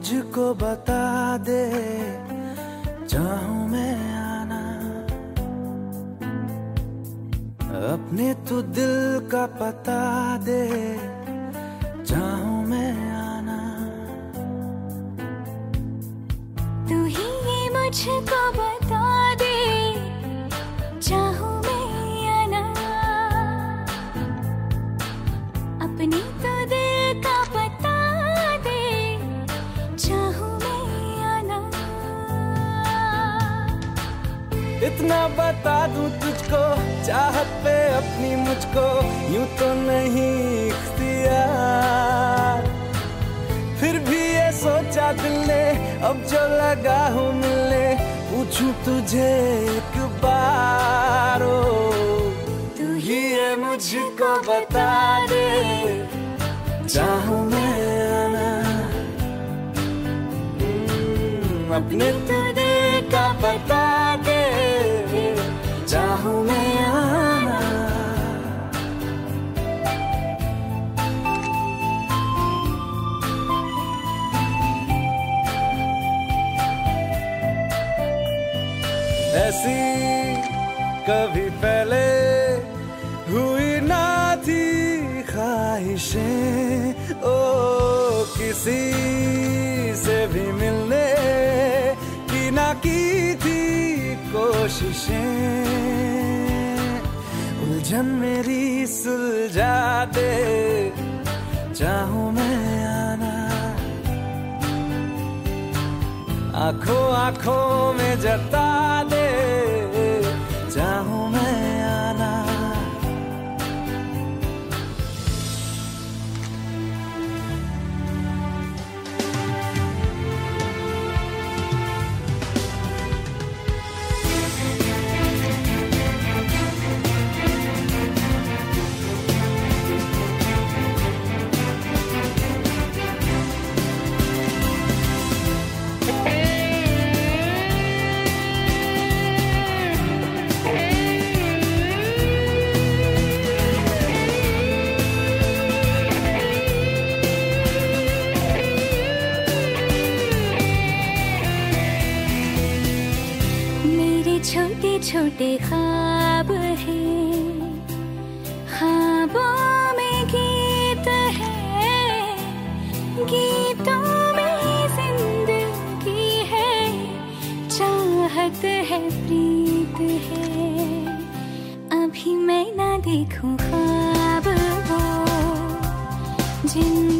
तू मुझको बता दे, चाहूँ मैं आना। अपने तू दिल का पता दे, चाहूँ मैं आना। तू ही मुझको इतना बता दूँ तुझको चाहत पे अपनी मुझको यूँ तो नहीं इख्तियार। फिर भी ये सोचा दिल ने अब जो लगा हूँ मिलने पूछूँ तुझे एक बार ओ। तू ही ये मुझको बता दे चाहूँ मैं आना। अपने तू दिल का बता ऐसी कभी पहले हुई ना थी ख्वाहिशें। ओ, किसी से भी मिलने की ना की थी कोशिशें। उलझन मेरी सुलझा दे चाहूँ मैं आना। आँखों आँखों में जता दे छोटे ख्वाब हैं। ख्वाबों में गीत है। गीतों में ज़िंदगी है। चाहत है, प्रीत है। अभी मैं ना देखूँ ख्वाब वो जिनमें